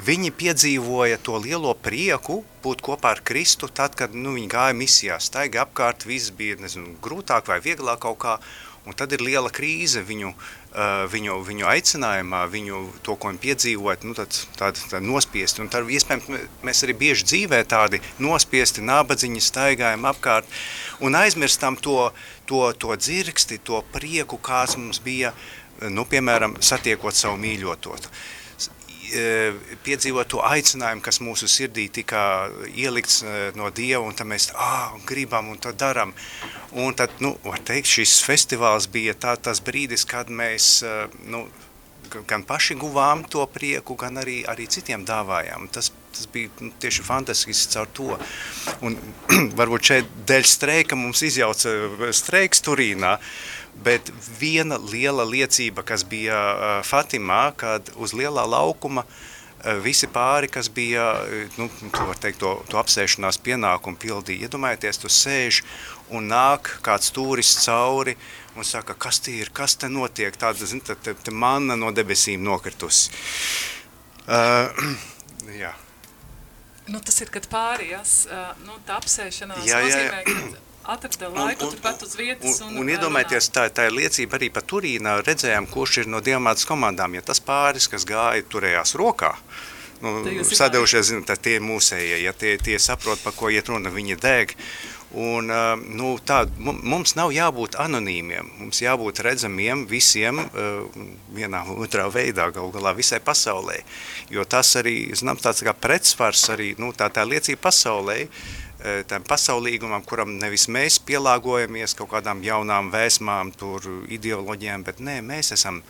viņi piedzīvoja to lielo prieku būt kopā ar Kristu tad, kad nu, viņi gāja misijā, staiga apkārt, viss bija nezinu, grūtāk vai vieglāk kaut kā, un tad ir liela krīze viņu Uh, viņu, viņu aicinājumā, viņu to, ko viņi piedzīvot, nu, tad, tādi, tādi nospiesti. Un tad, iespējams, mēs arī bieži dzīvē tādi nospiesti, nabadziņi staigājam apkārt un aizmirstam to, to, to dzirksti, to prieku, kāds mums bija, nu, piemēram, satiekot savu mīļototu. E, piedzīvot to aicinājumu, kas mūsu sirdī tika ielikts e, no Dieva, un tad mēs ah, gribam un to daram. Un tad, nu, var teikt, šis festivāls bija tā, tas brīdis, kad mēs, e, nu, gan paši guvām to prieku, gan arī, arī citiem dāvājām. Tas, tas bija nu, tieši fantastisks caur to. Un varbūt šeit dēļ streika mums izjauca streiks Turīnā, uh, Bet viena liela liecība, kas bija Fatimā, kad uz lielā laukuma visi pāri, kas bija, nu, to var teikt, to, to apsēšanās pienākumu pildīja. Iedomājieties, tu sēž un nāk kāds turists cauri un saka, kas tie ir, kas te notiek, tāda, zin, te, te, manna no debesīm nokritusi. Uh, jā. Nu, tas ir, kad pārijas, uh, nu, tā apsēšanās jā, nozīmē, jā. ka atrada laiku un, un, turpat uz vietas. Un, un, un iedomājieties, tā, tā ir liecība arī par Turīnā, redzējām, kurš ir no diamātas komandām, ja tas pāris, kas gāja, turējās rokā, nu, sadevušies, zinu, tie mūsējie, ja tie, tie saprot, par ko iet runa, viņi deg, Un, uh, nu, tā, mums nav jābūt anonīmiem, mums jābūt redzamiem visiem uh, vienā otrā veidā, galu galā visai pasaulē. Jo tas arī, zinām, tāds kā pretsvars arī, nu, tā, tā liecība pasaulē, tam pasaulīgumam, kuram nevis mēs pielāgojamies kaut kādām jaunām vēsmām, tur ideoloģijām, bet nē, mēs esam,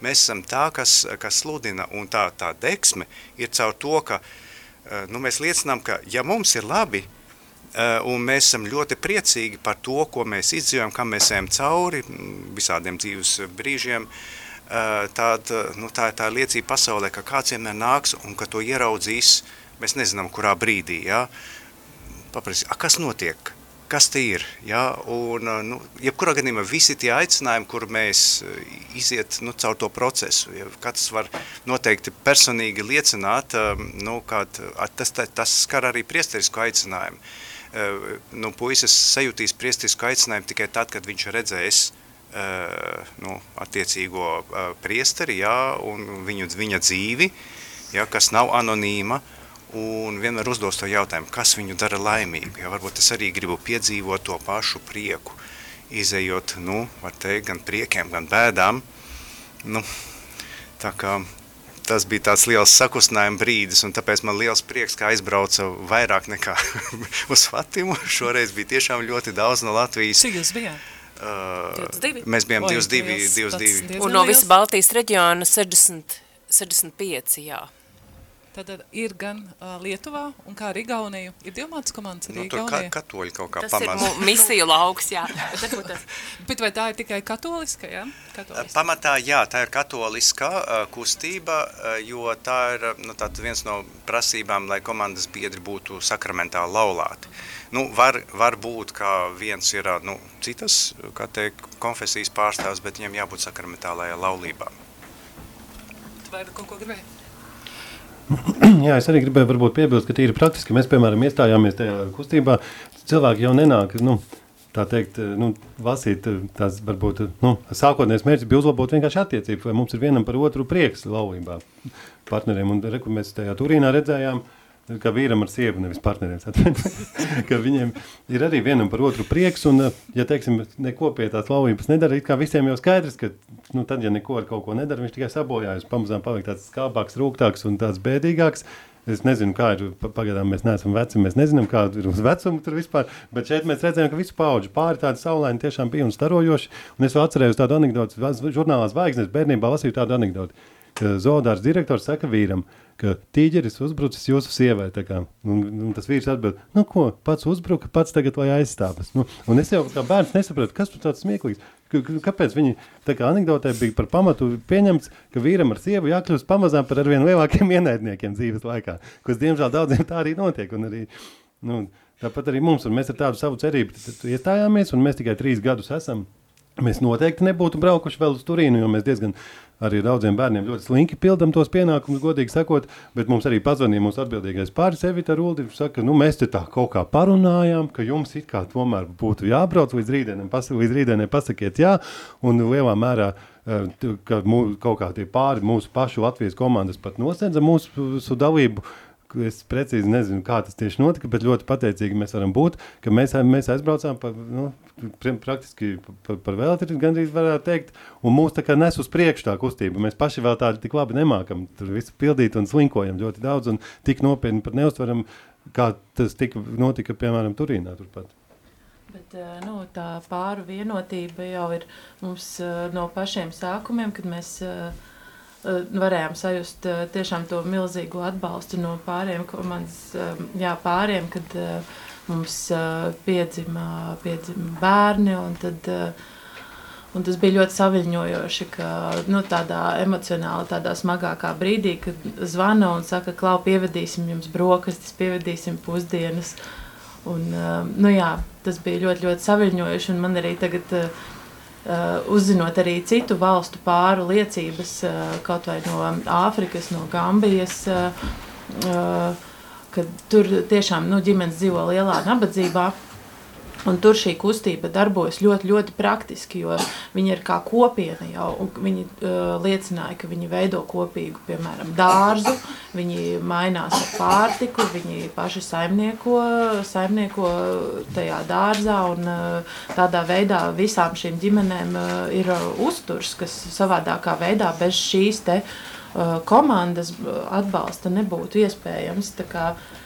mēs esam tā, kas, kas sludina, un tā, tā deksme ir caur to, ka nu, mēs liecinām, ka ja mums ir labi, Eh, un mēs esam ļoti priecīgi par to, ko mēs izdzīvojam, kam mēs ejam cauri visādiem dzīves brīžiem. Tād, nu, tā ir tā liecība pasaulē, ka kāds vienmēr nāks un ka to ieraudzīs, mēs nezinām, kurā brīdī. Ja? Paprasīs, kas notiek? Kas te ir? Ja? Un, eh, nu, jebkurā gadījumā visi tie aicinājumi, kur mēs iziet nu, caur to procesu, ja katrs var noteikti personīgi liecināt, nu, kad, tas, tas skar arī priesterisku aicinājumu. Eh, nu, puisis sajūtīs priestisku aicinājumu tikai tad, kad viņš redzēs nu, attiecīgo priesteri, jā, un viņu, viņa dzīvi, jā, kas nav anonīma, un vienmēr uzdos to jautājumu, kas viņu dara laimīgu. Jā, varbūt es arī gribu piedzīvot to pašu prieku, izējot, nu, var teikt, gan priekiem, gan bēdām. Nu, tā kā tas bija tāds liels sakustinājuma brīdis, un tāpēc man liels prieks, ka aizbrauca vairāk nekā uz Fatimu. Šoreiz bija tiešām ļoti daudz no Latvijas. Cik jūs bijāt? Uh, 22. Mēs bijām 22, 22. Un no visa Baltijas reģiona 60, 65, jā. Tad ir gan uh, Lietuvā, un kā arī Igaunija. Ir divmātas komandas arī nu, Igaunija. Ka katoļi kaut kā tas pamaz. Tas ir misiju lauks, jā. tas... Bet vai tā ir tikai katoliska, jā? Katoliska. Pamatā, jā, tā ir katoliska uh, kustība, uh, jo tā ir nu, viens no prasībām, lai komandas biedri būtu sakramentāli laulāti. Nu, var, var būt, ka viens ir nu, citas, kā teikt, konfesijas pārstāvs, bet viņam jābūt sakramentālajā laulībā. Tu vai kaut ko gribēji? Jā, es arī gribēju varbūt piebilst, ka tīri praktiski mēs, piemēram, iestājāmies tajā kustībā, cilvēki jau nenāk, nu, tā teikt, nu, lasīt tās varbūt, nu, sākotnējais mērķis bija uzlabot vienkārši attiecību, vai mums ir vienam par otru prieks laulībā partneriem, un reku mēs tajā Turīnā redzējām, uh, kā vīram ar sievu, nevis partneriem. ka viņiem ir arī vienam par otru prieks, un, ja teiksim, neko pie tās laulības nedara, it kā visiem jau skaidrs, ka, nu, tad, ja neko ar kaut ko nedara, viņš tikai sabojājas, pamazām paliek tāds skābāks, rūgtāks un tāds bēdīgāks. Es nezinu, kā ir. Pagaidām mēs neesam veci, mēs nezinām, kāda ir uz vecumu tur vispār. Bet šeit mēs redzējām, ka visu pauģu pāri tādi saulaini tiešām bija un starojoši. Un es vēl atcerējos tādu anekdoti, žurnālā zvaigznes bērnībā lasīju tādu anekdoti. Zoodārs direktors saka vīram, ka tīģeris uzbrucis jūsu sievai. Un, un tas vīrs atbild, nu ko, pats uzbruka, pats tagad lai aizstāvas. Nu, un es jau kā bērns nesapratu, kas tur tāds smieklīgs. Kāpēc viņi tā kā anekdotē bija par pamatu pieņemts, ka vīram ar sievu jākļūst pamazām par arvien lielākiem ienaidniekiem dzīves laikā, kas diemžēl daudziem tā arī notiek. Un arī, nu, tāpat arī mums, un mēs ar tādu savu cerību iestājāmies, un mēs tikai trīs gadus esam. Mēs noteikti nebūtu braukuši vēl uz Turīnu, jo mēs diezgan arī daudziem bērniem ļoti slinki pildām tos pienākumus, godīgi sakot. Bet mums arī pazvanīja mūsu atbildīgais pāris Evita Ruldi, saka, nu mēs te tā kaut kā parunājām, ka jums it kā tomēr būtu jābrauc līdz rītdienai, pas, līdz rītdienai pasakiet jā, un lielā mērā eh, ka mū, kaut kā tie pāri mūsu pašu Latvijas komandas pat nosedza mūsu dalību Es precīzi nezinu, kā tas tieši notika, bet ļoti pateicīgi mēs varam būt, ka mēs, mēs aizbraucām par, nu, praktiski par, par velti, gandrīz varētu teikt, un mūs tā kā nes uz priekšu tā kustība. Mēs paši vēl tādu tik labi nemākam, tur visu pildīt un slinkojam ļoti daudz un tik nopietni pat neuztveram, kā tas tika, notika, piemēram, Turīnā turpat. Bet nu, tā pāru vienotība jau ir mums no pašiem sākumiem, kad mēs uh, Eh, varējām sajust eh, tiešām to milzīgo atbalstu no pāriem komandas, eh, jā, pāriem, kad mums piedzima, piedzima bērni, un tad, un tas bija ļoti saviņojoši, ka, nu, tādā emocionāli, tādā smagākā brīdī, kad zvana un saka, klau, pievedīsim jums brokastis, pievedīsim pusdienas, un, nu jā, tas bija ļoti, ļoti saviņojoši, un man arī tagad Uh, uzzinot arī citu valstu pāru liecības, uh, kaut vai no Āfrikas, no Gambijas, uh, ka tur tiešām nu, ģimenes dzīvo lielā nabadzībā. Un tur šī kustība darbojas ļoti, ļoti praktiski, jo viņi ir kā kopiena jau. Viņi uh, liecināja, ka viņi veido kopīgu, piemēram, dārzu, viņi mainās ar pārtiku, viņi paši saimnieko, saimnieko tajā dārzā. Un, uh, tādā veidā visām šīm ģimenēm uh, ir uh, uzturs, kas savādākā veidā bez šīs te, uh, komandas atbalsta nebūtu iespējams. Tā kā, uh,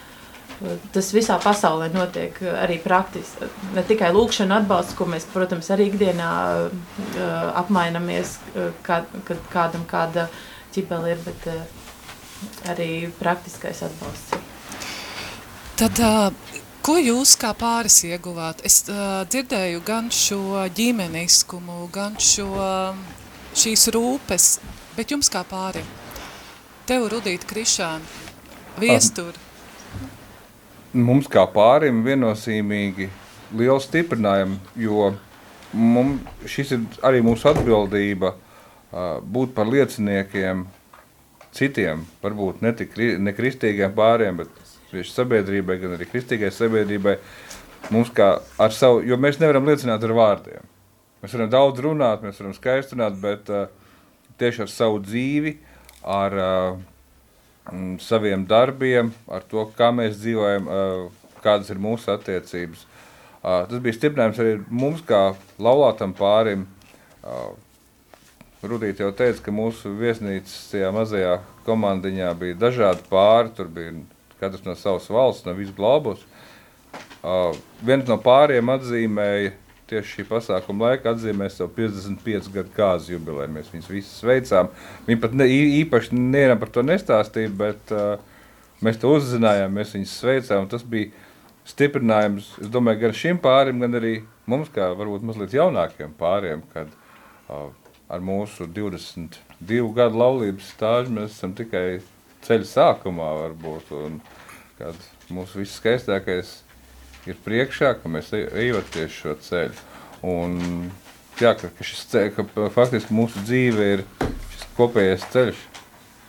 Tas visā pasaulē notiek arī praktiski. Ne tikai lūkšana atbalsts, ko mēs, protams, arī ikdienā uh, apmainamies, uh, kad, kad kādam kāda ķibeli ir, bet uh, arī praktiskais atbalsts. Tad, uh, ko jūs kā pāris ieguvāt? Es uh, dzirdēju gan šo ģimeniskumu, gan šo, šīs rūpes, bet jums kā pārim? Tev, Rudīt Krišāna, viesturi mums kā pārim viennozīmīgi lielu stiprinājumu, jo mums, šis ir arī mūsu atbildība būt par lieciniekiem citiem, varbūt ne tik ne kristīgiem pāriem, bet tieši sabiedrībai, gan arī kristīgai sabiedrībai, mums kā ar savu, jo mēs nevaram liecināt ar vārdiem. Mēs varam daudz runāt, mēs varam skaisti runāt, bet uh, tieši ar savu dzīvi, ar uh, saviem darbiem, ar to, kā mēs dzīvojam, kādas ir mūsu attiecības. Tas bija stiprinājums arī mums, kā laulātam pārim. Rudīt jau teica, ka mūsu viesnīcas tajā mazajā komandiņā bija dažādi pāri, tur bija katrs no savas valsts, no visas globus. Viens no pāriem atzīmēja tieši šī pasākuma laikā atzīmēs savu 55 gadu kāzu jubileju. Mēs viņus visus sveicām. Viņi pat ne, īpaši nevienam par to nestāstīja, bet uh, mēs to uzzinājām, mēs viņus sveicām. Tas bija stiprinājums, es domāju, gan šim pārim, gan arī mums, kā varbūt mazliet jaunākiem pāriem, kad uh, ar mūsu 22 gadu laulības stāžu mēs esam tikai ceļa sākumā varbūt, un kad mūsu viss skaistākais ir priekšā, ka mēs e, ejot tieši šo ceļu. Un, jā, ka, ka, šis ceļ, ka faktiski mūsu dzīve ir šis kopējais ceļš,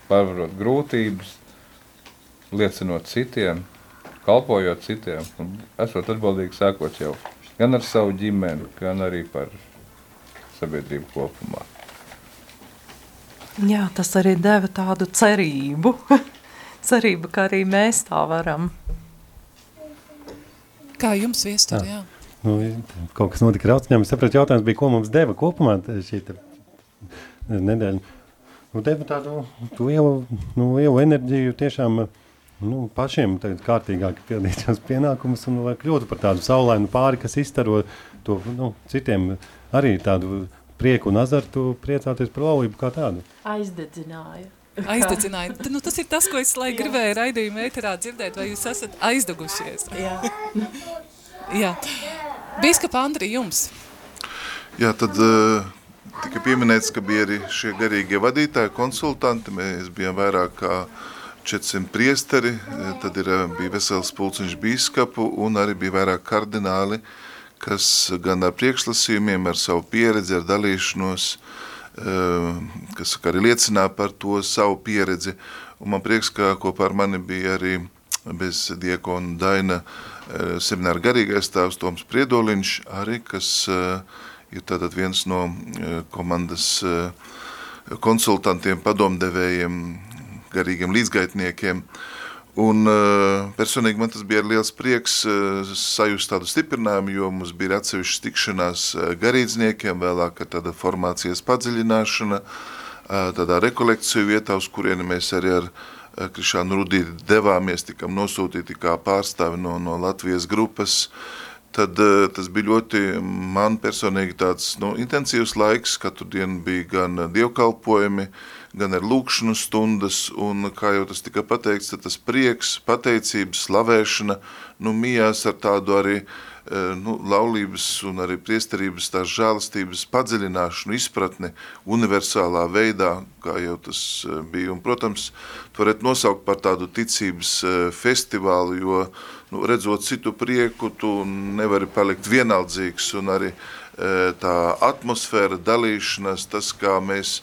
pārvarot grūtības, liecinot citiem, kalpojot citiem, un esot atbildīgi sākot jau gan ar savu ģimeni, gan arī par sabiedrību kopumā. Jā, tas arī deva tādu cerību, cerību, ka arī mēs tā varam. Kā jums viestur, jā? jā. Nu, kaut kas notika rauciņām. Es sapratu, jautājums bija, ko mums deva kopumā šī nedēļa. Nu, deva tādu lielu, nu, lielu enerģiju tiešām nu, pašiem kārtīgāk pildīt šos pienākumus un lai kļūtu par tādu saulainu pāri, kas izstaro to nu, citiem arī tādu prieku un azartu priecāties par laulību kā tādu. Aizdedzināja. Aizdedzināja. nu, tas ir tas, ko es lai gribēju raidījumu ēterā dzirdēt, vai jūs esat aizdegušies. Jā. Jā. Bīskapa Andri, jums? Jā, tad uh, tika pieminēts, ka bija arī šie garīgie vadītāji, konsultanti. Mēs bijām vairāk kā 400 priesteri, eh, tad ir, eh, bija vesels pulciņš bīskapu un arī bija vairāk kardināli, kas gan ar priekšlasījumiem, ar savu pieredzi, ar dalīšanos, uh, kas arī liecināja par to savu pieredzi. Un man prieks, ka kopā ar mani bija arī bez diekona Daina ehm, semināra garīgais tēvs Toms Priedoliņš, arī, kas ehm, ir tātad viens no komandas konsultantiem, padomdevējiem, garīgiem līdzgaitniekiem. Un uh, personīgi man tas bija liels prieks uh, sajust tādu stiprinājumu, jo mums bija atsevišķas tikšanās uh, garīdzniekiem, vēlāk tāda formācijas padziļināšana, tādā rekolekciju vietā, uz kurieni mēs arī ar Krišānu Rudīti devāmies, tikam nosūtīti kā pārstāvi no, no Latvijas grupas, tad tas bija ļoti man personīgi tāds nu, intensīvs laiks, katru dienu bija gan dievkalpojumi, gan ar lūkšanu stundas, un, kā jau tas tika pateikts, tas prieks, pateicības, slavēšana, nu, mijās ar tādu arī e, nu, laulības un arī priesterības tās žālastības padziļināšanu, izpratni universālā veidā, kā jau tas e, bija. Un, protams, tu varētu nosaukt par tādu ticības e, festivālu, jo, nu, redzot citu prieku, tu nevari palikt vienaldzīgs, un arī tā atmosfēra, dalīšanās, tas, kā mēs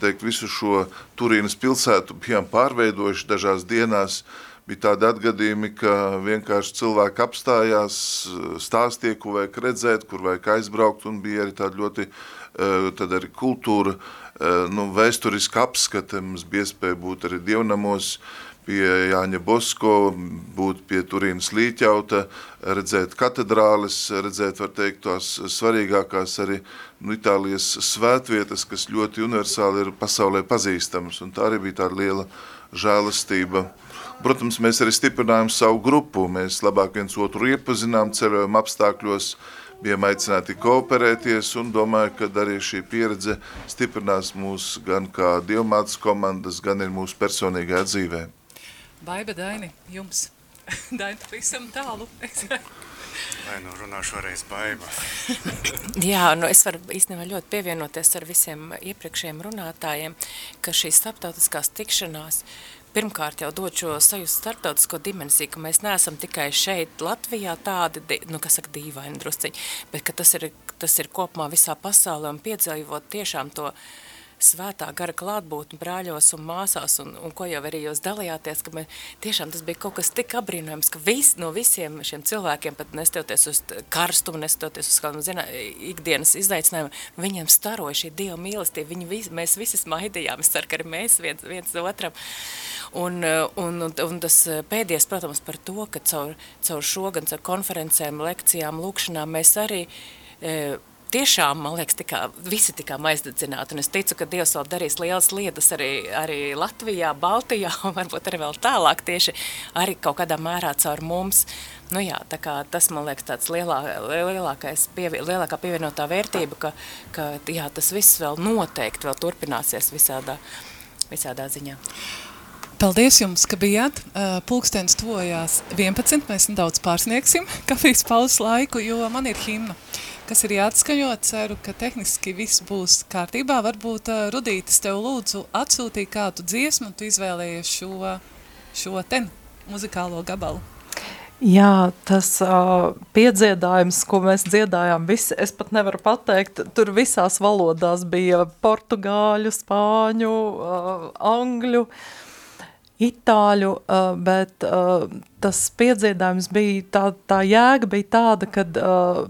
teikt, visu šo Turīnas pilsētu bijām pārveidojuši dažās dienās. bija tādi atgadījumi, ka vienkārši cilvēki apstājās, stāstīja, ko vajag redzēt, kur vajag aizbraukt, un bija arī tāda ļoti tad arī kultūra, nu, vēsturiska apskate, mums bija iespēja būt arī dievnamos, pie Jāņa Bosko, būt pie Turīnas Līķauta, redzēt katedrāles, redzēt, var teikt, tās svarīgākās arī nu, Itālijas svētvietas, kas ļoti universāli ir pasaulē pazīstamas, un tā arī bija tāda liela žēlastība. Protams, mēs arī stiprinājām savu grupu, mēs labāk viens otru iepazinām ceļojuma apstākļos, bijām aicināti kooperēties un domāju, ka arī šī pieredze stiprinās mūs gan kā dievmātas komandas, gan ir mūsu personīgajā dzīvē. Baiba Daini, jums. Daini, pavisam tālu. Vai nu runāšu vēlreiz baiba? Jā, nu es varu īstenībā ļoti pievienoties ar visiem iepriekšējiem runātājiem, ka šīs starptautiskās tikšanās pirmkārt jau dod šo sajūstu starptautisko dimensiju, ka mēs neesam tikai šeit Latvijā tādi, nu, kas saka, dīvaini drusciņi, bet ka tas ir, tas ir kopumā visā pasaulē un piedzīvot tiešām to uh, svētā gara klātbūtni brāļos un māsās, un, un ko jau arī jūs dalījāties, ka mēs, tiešām tas bija kaut kas tik apbrīnojams, ka vis, no visiem šiem cilvēkiem, pat nestoties uz karstumu, nestoties uz kādu, zinā, ikdienas izaicinājumu, viņiem staroja šī Dieva mīlestība, viņi vis, mēs visi smaidījām, es ceru, ka arī mēs viens, viens otram. Un, un, un, un tas pēdējais, protams, par to, ka caur, caur šo gan caur konferencēm, lekcijām, lūkšanām mēs arī e, tiešām, man liekas, tikā, visi tikām aizdedzināti, un es ticu, ka Dievs vēl darīs lielas lietas arī, arī Latvijā, Baltijā, un varbūt arī vēl tālāk tieši arī kaut kādā mērā caur mums. Nu jā, tā kā tas, man liekas, tāds lielā, lielākais, pievi, lielākā pievienotā vērtība, ka, ka jā, tas viss vēl noteikti vēl turpināsies visādā, visādā ziņā. Paldies jums, ka bijāt. Pulkstens tojās 11, mēs nedaudz pārsniegsim kafijas pauzes laiku, jo man ir himna kas ir jāatskaņo. Ceru, ka tehniski viss būs kārtībā. Varbūt Rudītis tev lūdzu atsūtīja kādu dziesmu, tu izvēlējies šo, šo ten muzikālo gabalu. Jā, tas uh, piedziedājums, ko mēs dziedājām, visi, es pat nevaru pateikt, tur visās valodās bija portugāļu, spāņu, uh, angļu, uh, itāļu, uh, bet uh, tas piedziedājums bija, tā, tā jēga bija tāda, kad uh,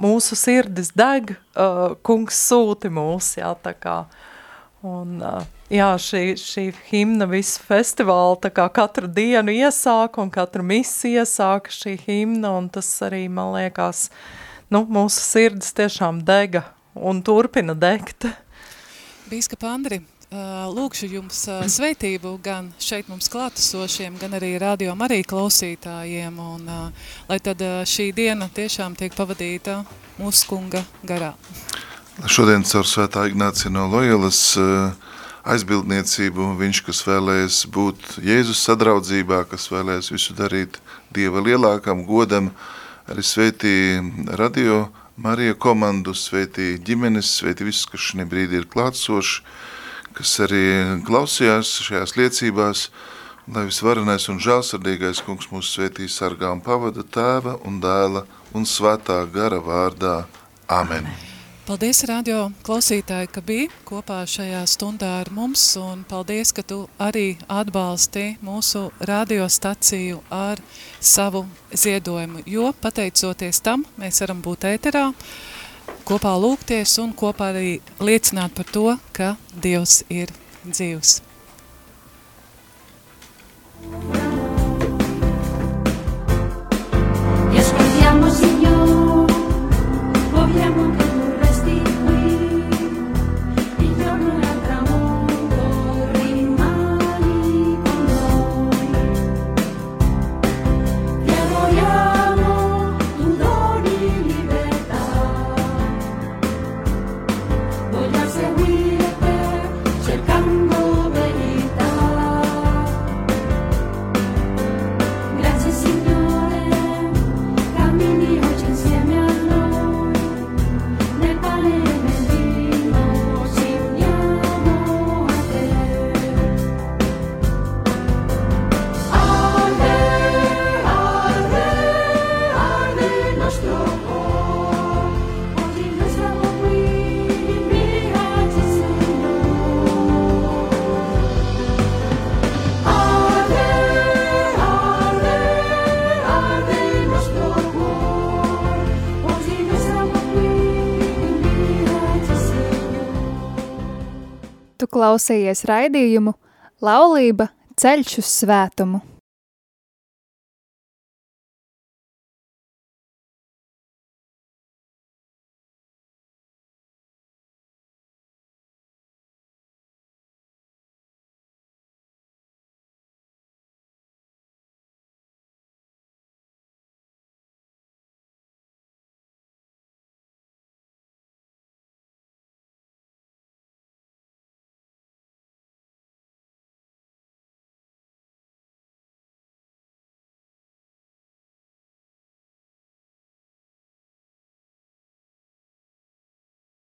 mūsu sirdis deg, uh, kungs sūti mūs, jā, tā kā. Un, uh, jā, šī, šī himna visu festivālu, tā kā katru dienu iesāka un katru misi iesāka šī himna, un tas arī, man liekas, nu, mūsu sirdis tiešām dega un turpina degt. Bīskapa Andri, Lūkšu jums sveitību gan šeit mums klātesošiem, gan arī radio arī klausītājiem, un lai tad šī diena tiešām tiek pavadīta mūsu kunga garā. Šodien caur svētā Ignācija no Lojelas aizbildniecību viņš, kas vēlējas būt Jēzus sadraudzībā, kas vēlējas visu darīt Dieva lielākam godam, arī sveitī radio Marija komandu, sveitī ģimenes, sveitī visus, kas šī brīdī ir klātsoši, kas arī klausījās šajās liecībās, lai visvarenais un žālsirdīgais kungs mūsu svētī sargā un pavada tēva un dēla un svētā gara vārdā. Amen. Paldies, radio klausītāji, ka bija kopā šajā stundā ar mums, un paldies, ka tu arī atbalsti mūsu radiostaciju ar savu ziedojumu, jo pateicoties tam, mēs varam būt ēterā, uh, kopā lūgties un kopā arī liecināt par to, ka Dievs ir dzīvs. Escuchamos, klausījies raidījumu Laulība ceļš uz svētumu.